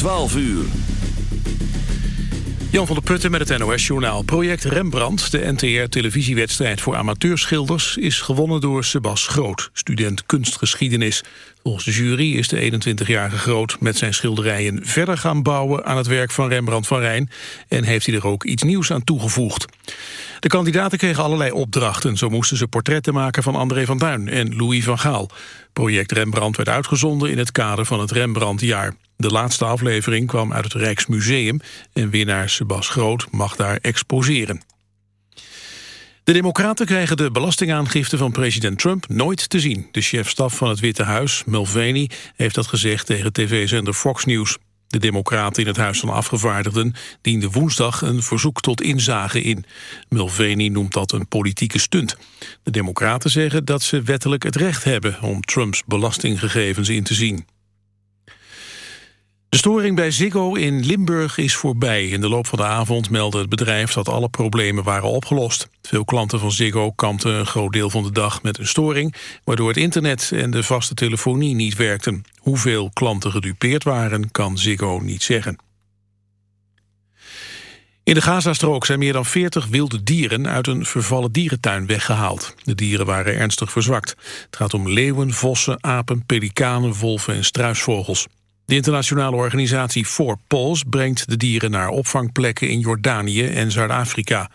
12 uur. Jan van der Putten met het NOS-journaal. Project Rembrandt, de NTR-televisiewedstrijd voor amateurschilders... is gewonnen door Sebas Groot, student kunstgeschiedenis. Volgens de jury is de 21-jarige Groot met zijn schilderijen... verder gaan bouwen aan het werk van Rembrandt van Rijn... en heeft hij er ook iets nieuws aan toegevoegd. De kandidaten kregen allerlei opdrachten. Zo moesten ze portretten maken van André van Duin en Louis van Gaal. Project Rembrandt werd uitgezonden in het kader van het Rembrandtjaar. De laatste aflevering kwam uit het Rijksmuseum... en winnaar Sebas Groot mag daar exposeren. De Democraten krijgen de belastingaangifte van president Trump nooit te zien. De chef-staf van het Witte Huis, Mulvaney, heeft dat gezegd tegen tv-zender Fox News. De Democraten in het Huis van Afgevaardigden dienden woensdag een verzoek tot inzage in. Mulvaney noemt dat een politieke stunt. De Democraten zeggen dat ze wettelijk het recht hebben om Trumps belastinggegevens in te zien. De storing bij Ziggo in Limburg is voorbij. In de loop van de avond meldde het bedrijf dat alle problemen waren opgelost. Veel klanten van Ziggo kampten een groot deel van de dag met een storing... waardoor het internet en de vaste telefonie niet werkten. Hoeveel klanten gedupeerd waren, kan Ziggo niet zeggen. In de Gazastrook zijn meer dan 40 wilde dieren uit een vervallen dierentuin weggehaald. De dieren waren ernstig verzwakt. Het gaat om leeuwen, vossen, apen, pelikanen, wolven en struisvogels. De internationale organisatie Four Paws brengt de dieren naar opvangplekken in Jordanië en Zuid-Afrika.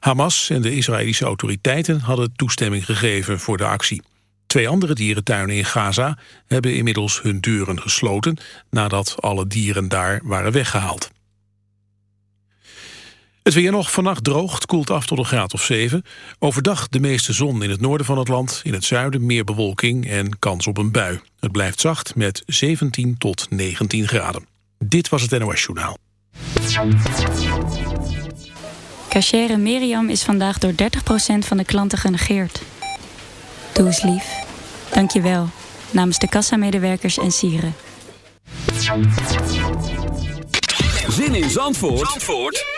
Hamas en de Israëlische autoriteiten hadden toestemming gegeven voor de actie. Twee andere dierentuinen in Gaza hebben inmiddels hun deuren gesloten nadat alle dieren daar waren weggehaald. Het weer nog vannacht droogt, koelt af tot een graad of 7. Overdag de meeste zon in het noorden van het land. In het zuiden meer bewolking en kans op een bui. Het blijft zacht met 17 tot 19 graden. Dit was het NOS Journaal. Cachere Miriam is vandaag door 30% van de klanten genegeerd. Doe eens lief. Dank je wel. Namens de kassamedewerkers en sieren. Zin in Zandvoort? Zandvoort?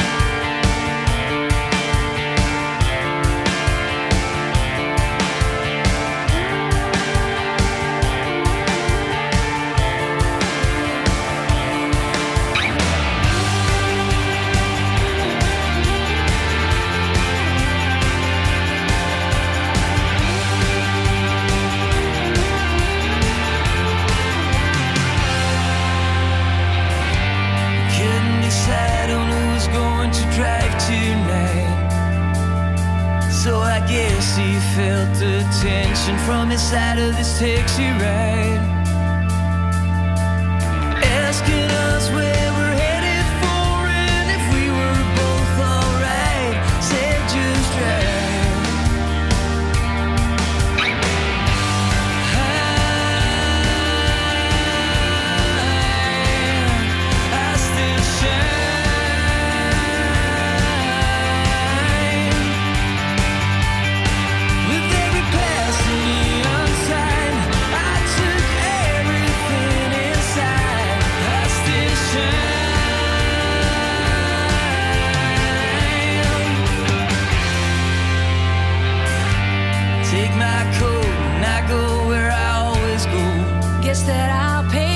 Felt the tension from inside of this taxi ride. Asking Take my coat and I go where I always go. Guess that I'll pay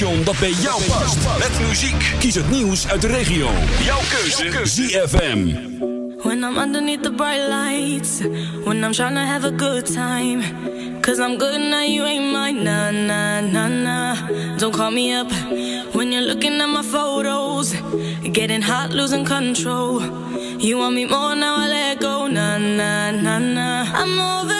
radiostation dat bij jou past. Met muziek. Kies het nieuws uit de regio. Jouw keuze. ZFM. When I'm underneath the bright lights, when I'm trying to have a good time. Cause I'm good now, you ain't mine. Nah, nah, nah, nah. Don't call me up when you're looking at my photos. Getting hot, losing control. You want me more now, I let go. Nah, nah, nah, nah. I'm over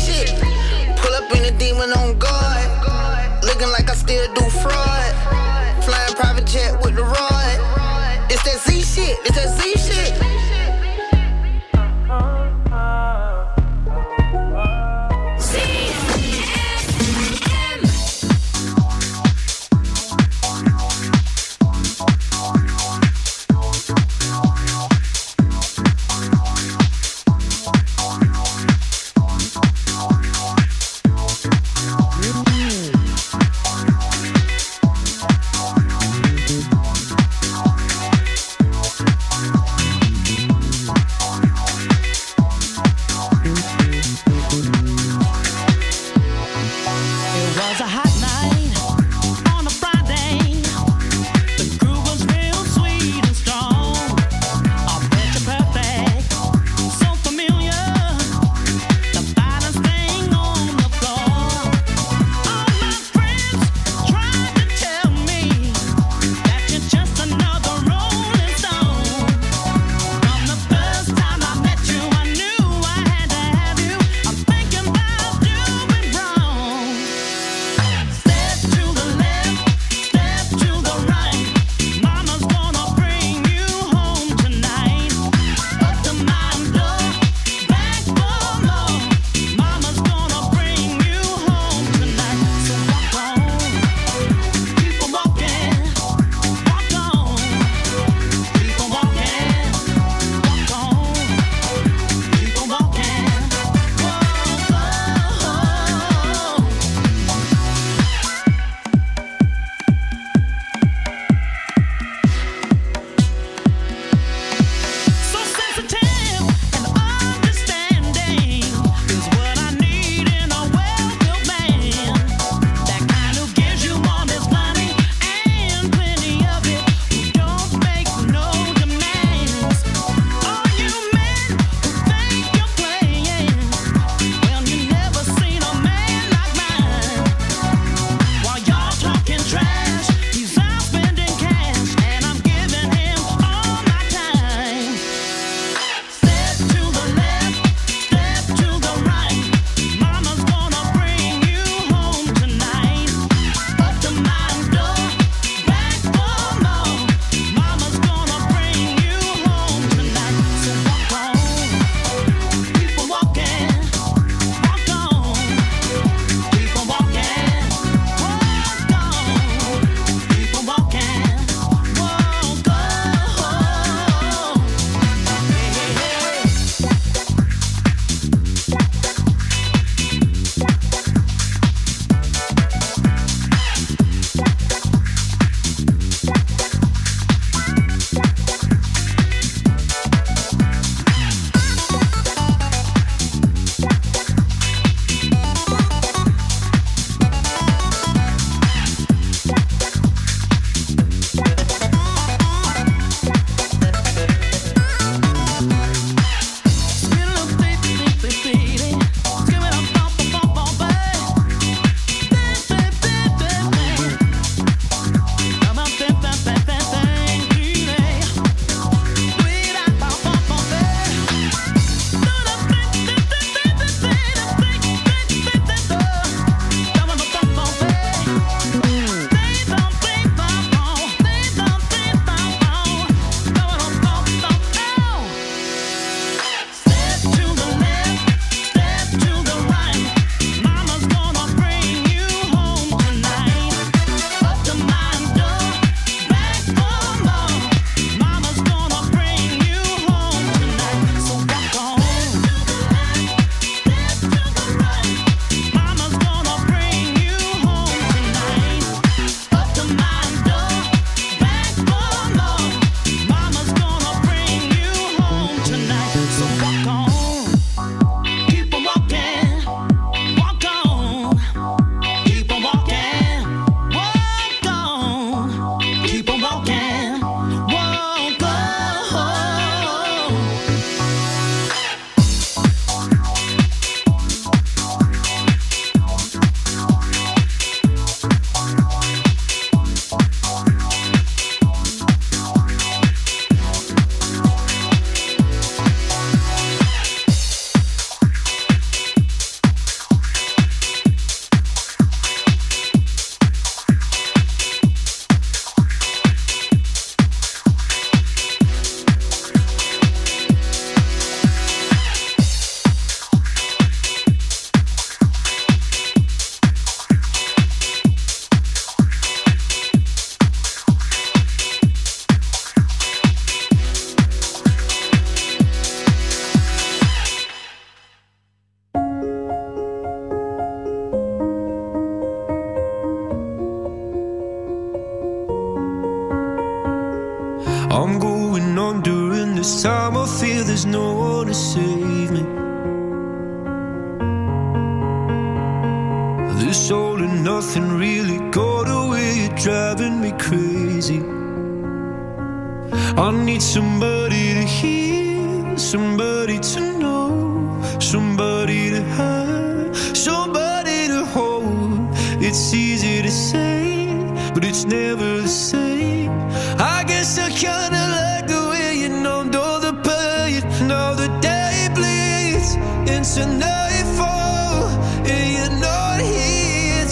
On guard. Looking like I still do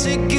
music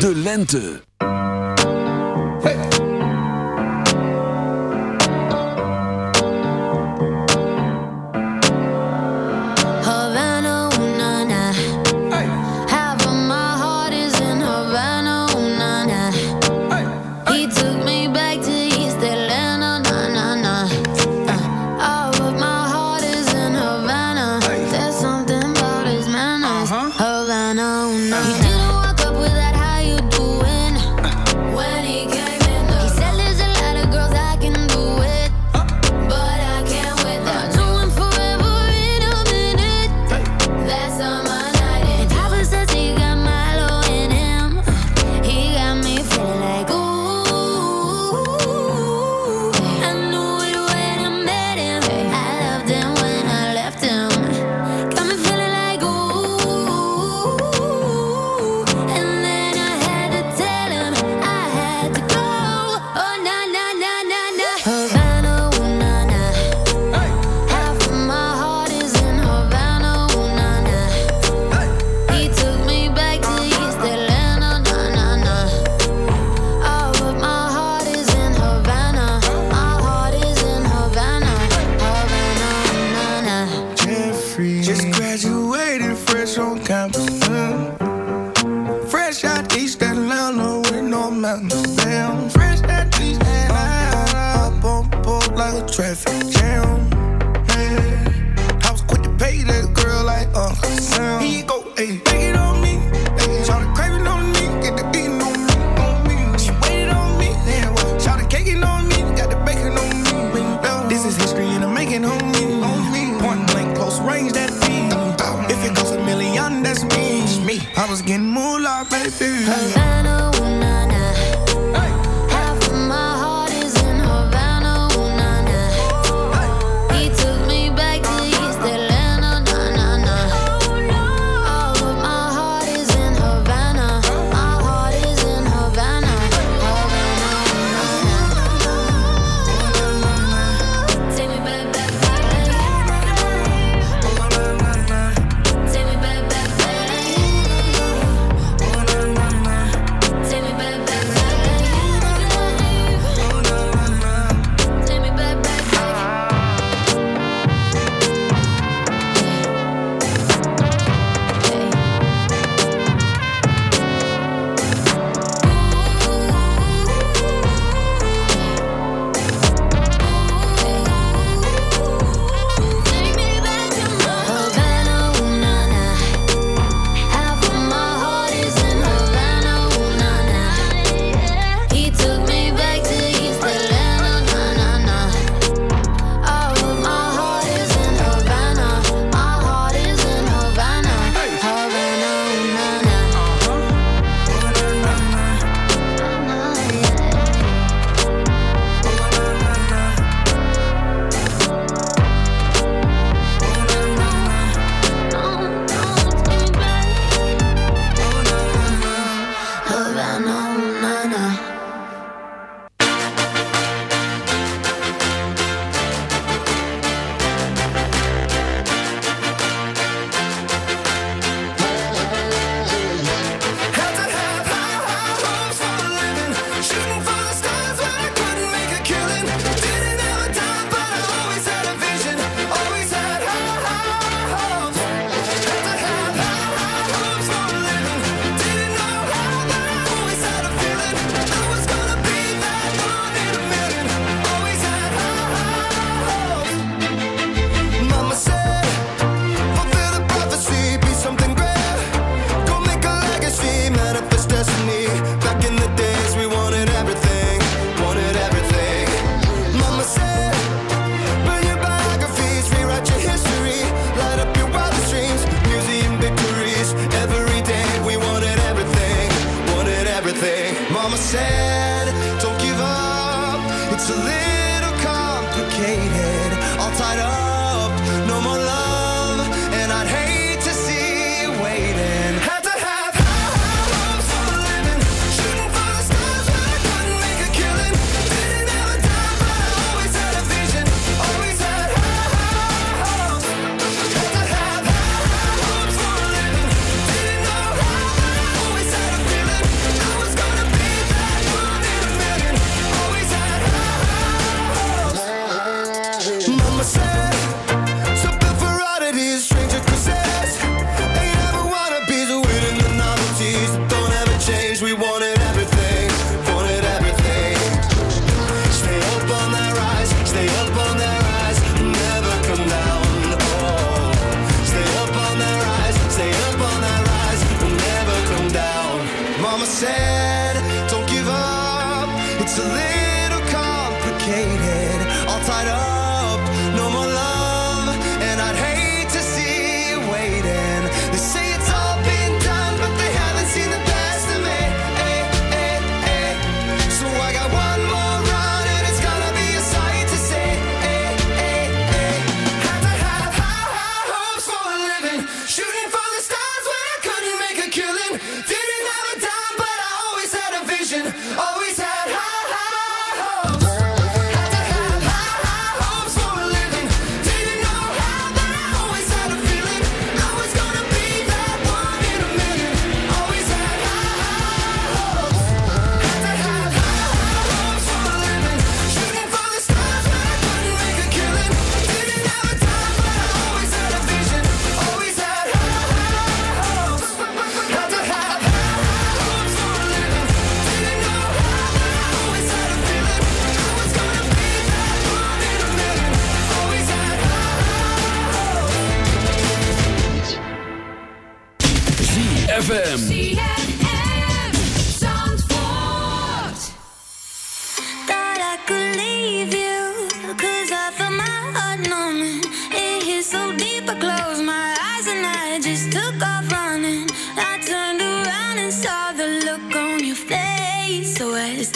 de lente.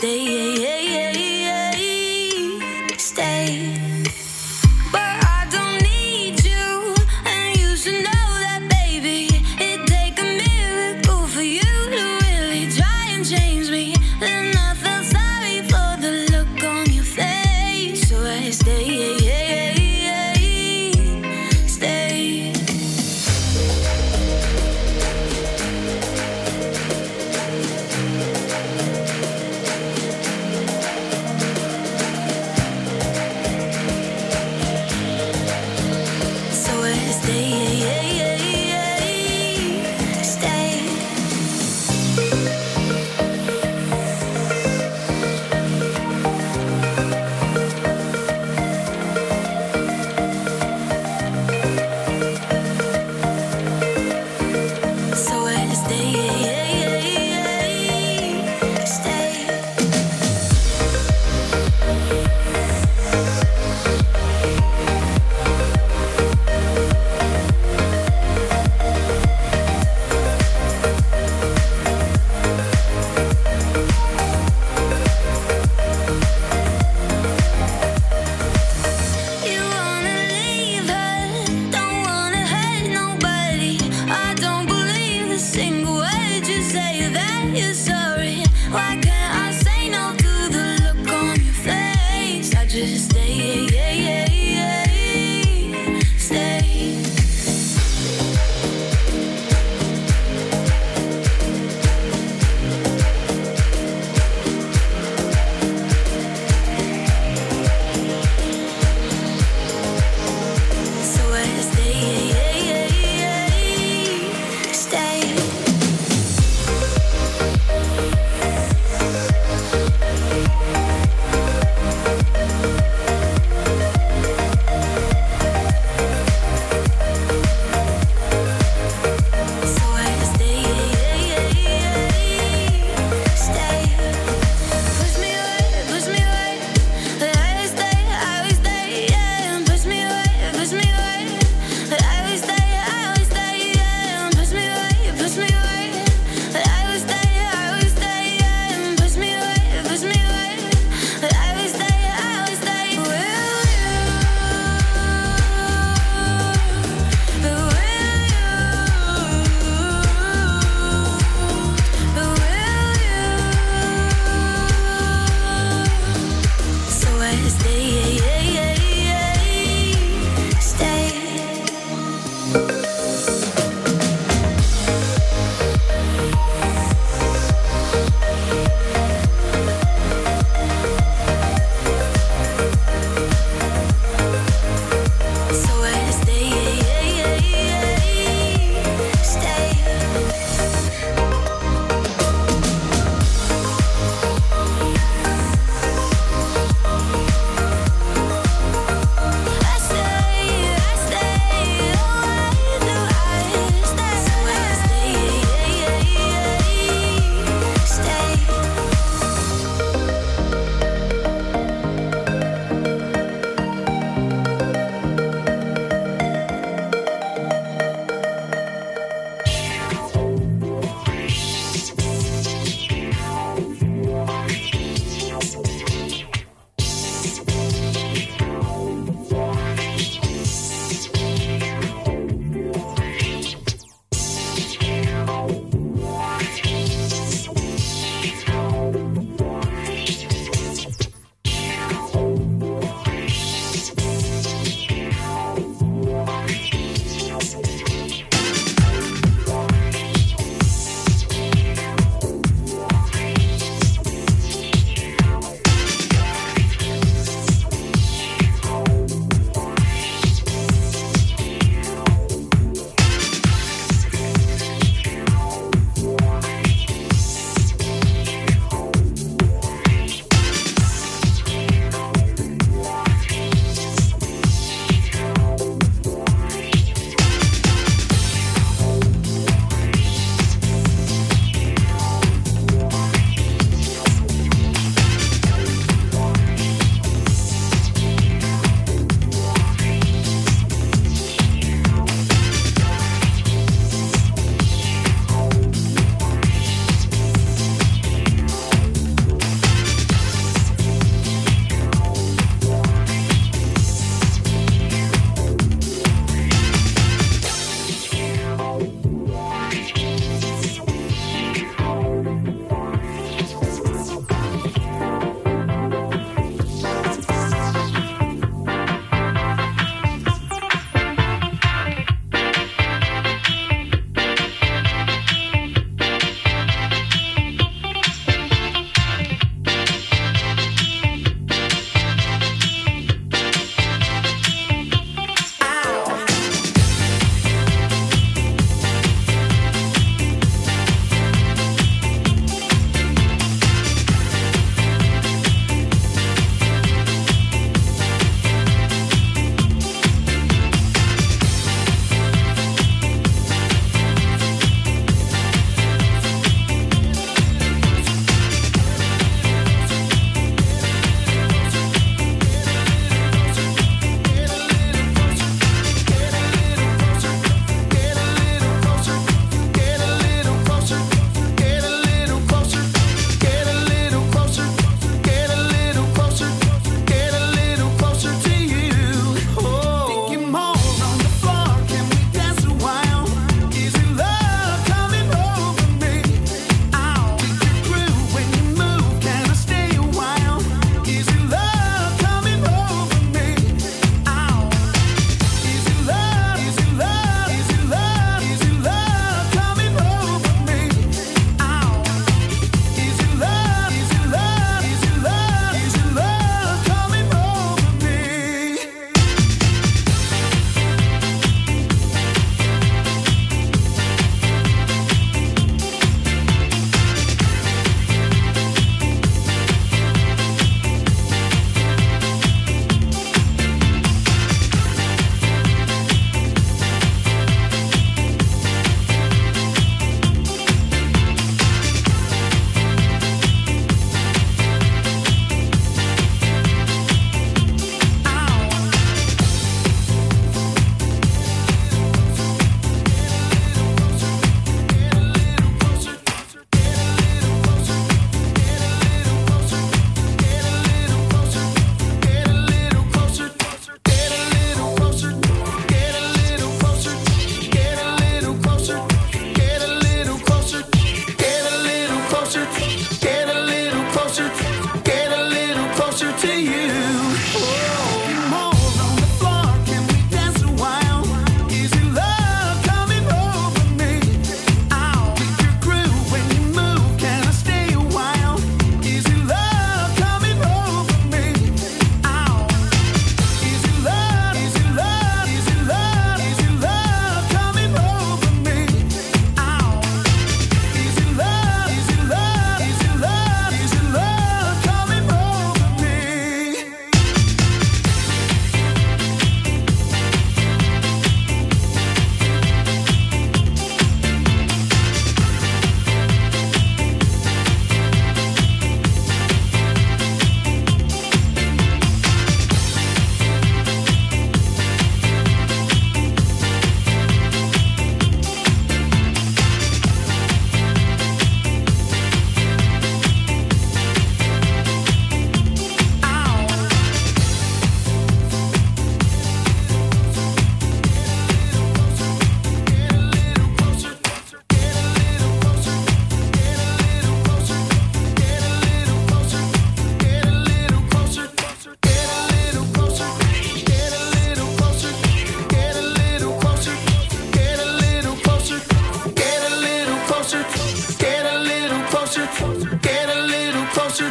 So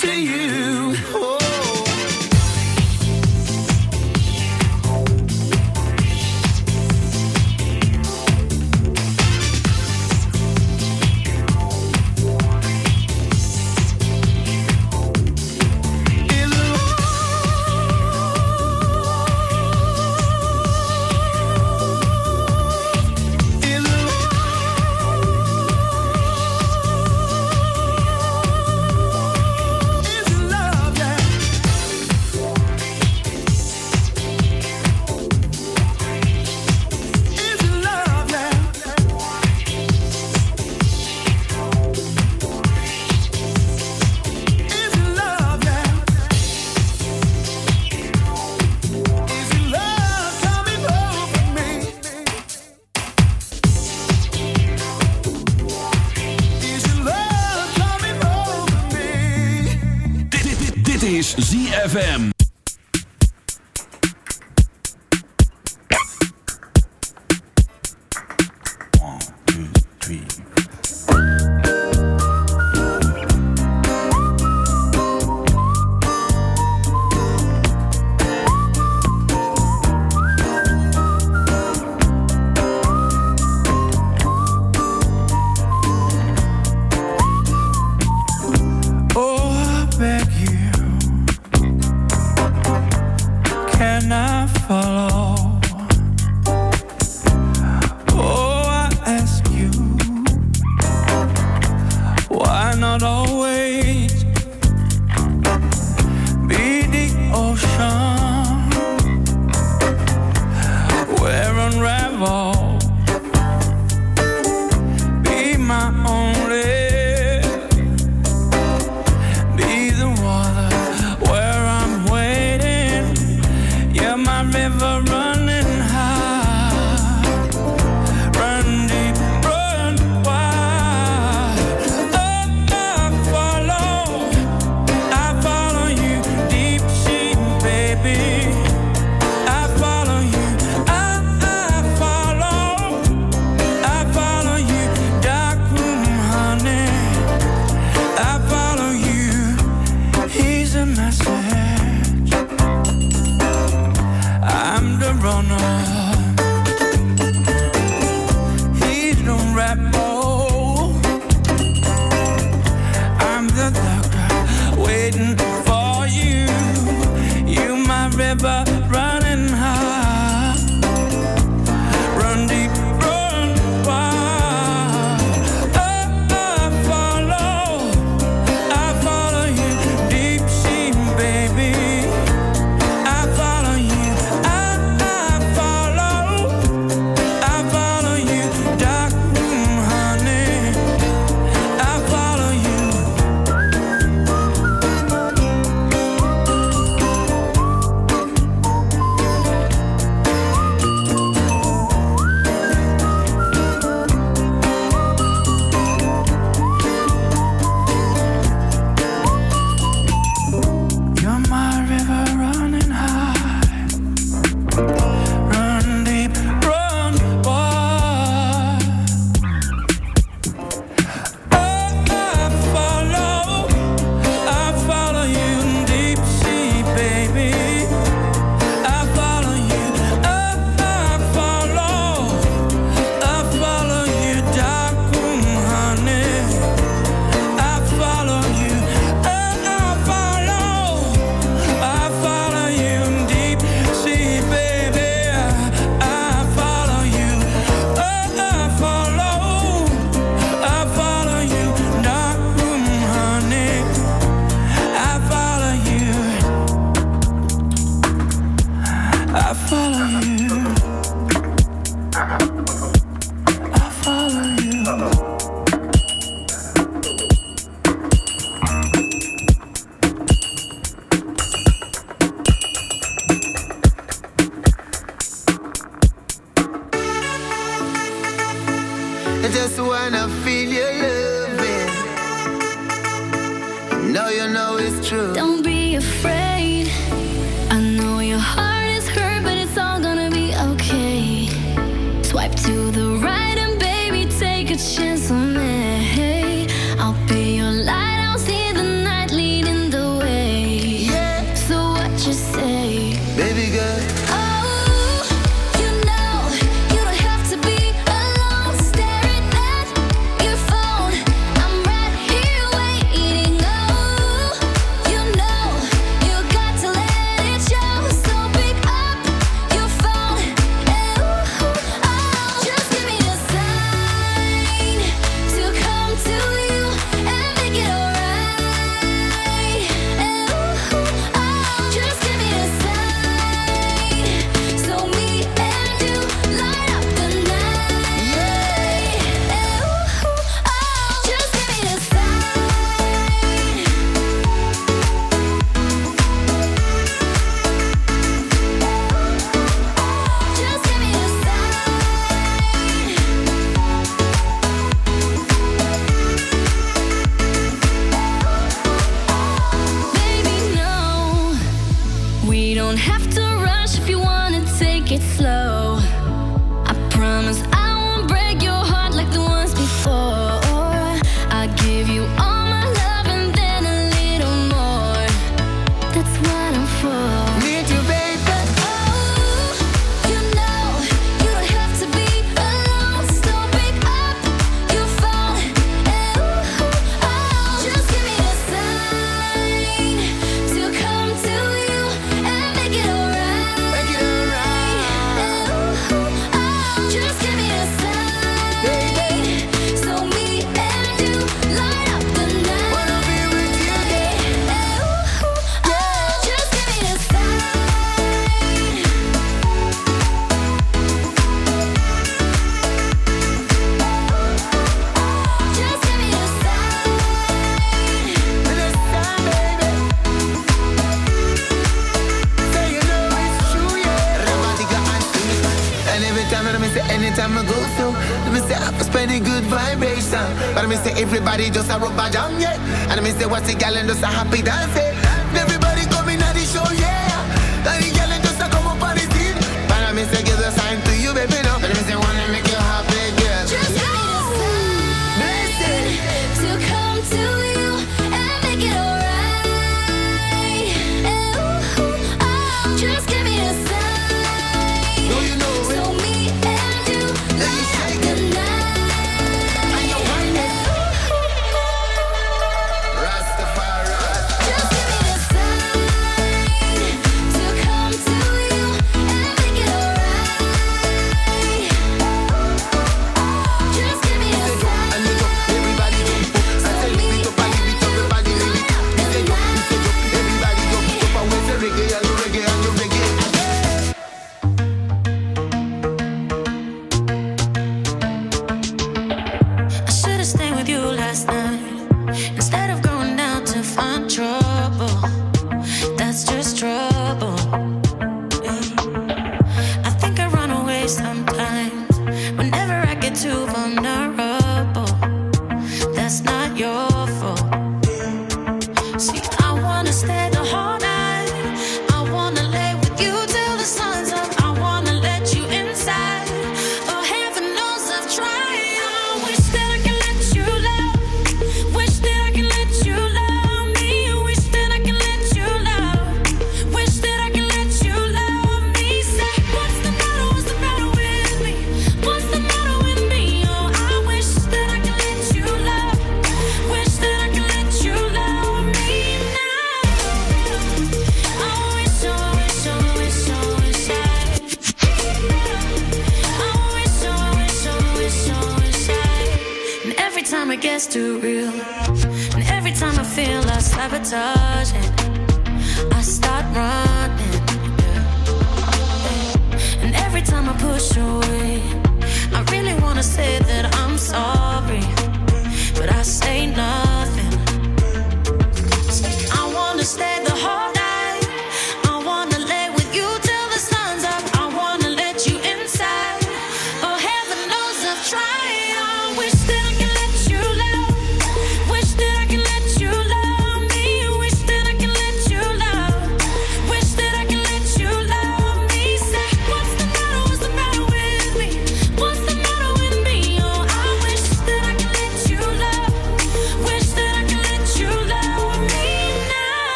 to you. Oh.